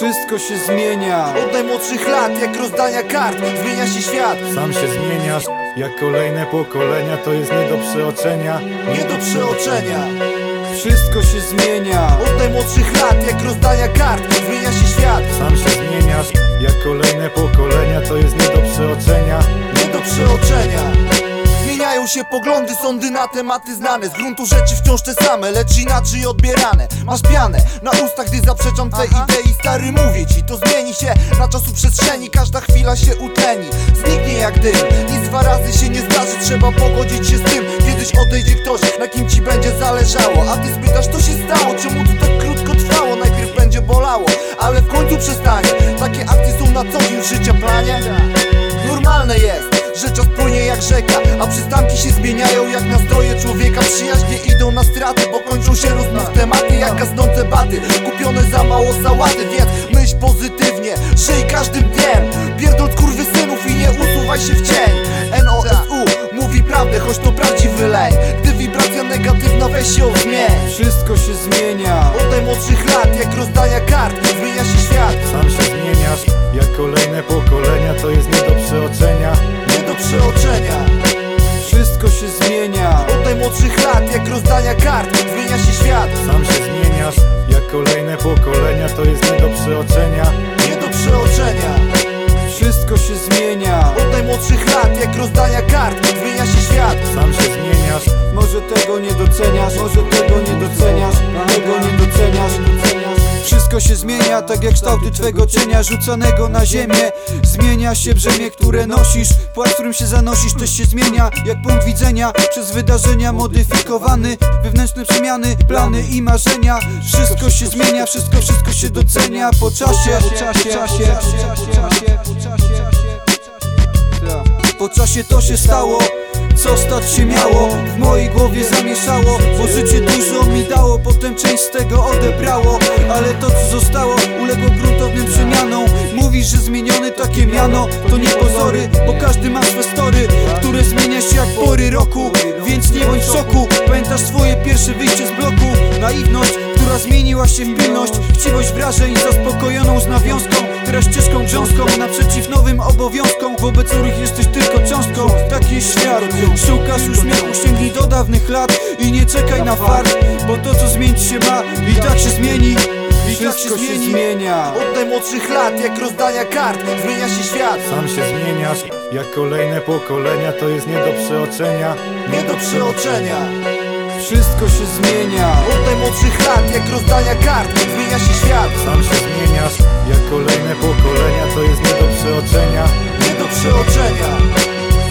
Wszystko się zmienia. Od najmłodszych lat, jak rozdania kart Zmienia się świat, Sam się zmieniasz, jak kolejne pokolenia To jest nie do przeoczenia. Nie do przeoczenia. Wszystko się zmienia. Od najmłodszych lat, jak rozdania kart Zmienia się świat, Sam się zmieniasz, się poglądy, sądy na tematy znane. Z gruntu rzeczy wciąż te same, lecz inaczej odbierane. Masz pianę na ustach, gdy zaprzeczam tej idei. Stary mówię ci, to zmieni się na czasu przestrzeni. Każda chwila się utleni, zniknie jak dym. Nic dwa razy się nie zdarzy, trzeba pogodzić się z tym. Kiedyś odejdzie ktoś, na kim ci będzie zależało. A ty spytasz, co się stało, czemu to tak krótko trwało? Najpierw będzie bolało, ale w końcu przestanie. Takie akcje są na co dzień życia planie zmieniają jak nastroje człowieka Przyjaźnie idą na straty, bo kończą się rozmów tematy Jak gasnące baty, kupione za mało sałaty Więc myśl pozytywnie, żyj każdym dniem. Pierdol synów i nie usuwaj się w cień. NOSU mówi prawdę, choć to prawdziwy leń. Gdy wibracja negatywna weź ją zmień. Wszystko się zmienia. Od najmłodszych lat, jak rozdania jak kart Zmienia się świat, Sam się zmieniasz, jak kolejne pokolenia To jest nie do przeoczenia. Nie do przeoczenia. Wszystko się zmienia. Od najmłodszych lat, jak rozdania kart Zmienia się świat, Sam się zmieniasz, Może tego nie doceniasz, może tego wszystko się zmienia, tak jak kształty twego cienia rzucanego na ziemię Zmienia się brzemię, które nosisz Płat, którym się zanosisz, też się zmienia Jak punkt widzenia, przez wydarzenia modyfikowany Wewnętrzne przemiany, plany i marzenia Wszystko się zmienia, wszystko, wszystko się docenia Po czasie, po czasie, po czasie, po czasie, po czasie po czasie to się stało co stać się miało W mojej głowie zamieszało Bo życie dużo mi dało Potem część z tego odebrało Ale to co zostało uległo gruntownym przemianom. Mówisz, że zmieniony takie miano To nie pozory, bo każdy ma swe story Które zmienia się jak pory roku. Więc nie bądź w szoku Pamiętasz swoje pierwsze wyjście z bloku. Naiwność, która zmieniła się w pilność Chciwość wrażeń zaspokojoną z nawiązką Teraz ścieżką grząską Naprzeciw nowym obowiązkom. Wobec których jesteś tylko cząstką. Taki jest świat. Szukasz uśmiechu, sięgnij do dawnych lat I nie czekaj na fart Bo to co zmienić się ma I tak się zmieni tak się zmienia. Od najmłodszych lat, jak rozdania kart Zmienia się świat, sam się zmieniasz Jak kolejne pokolenia To jest nie do przeoczenia. Nie do przeoczenia. Wszystko się zmienia. Od najmłodszych lat, jak rozdania kart Zmienia się świat, Sam się zmieniasz, jak kolejne pokolenia To jest nie do przeoczenia. Nie do przeoczenia.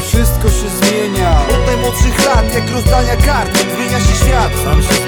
Wszystko się zmienia. Od najmłodszych lat, jak rozdania kart Zmienia się świat, Sam się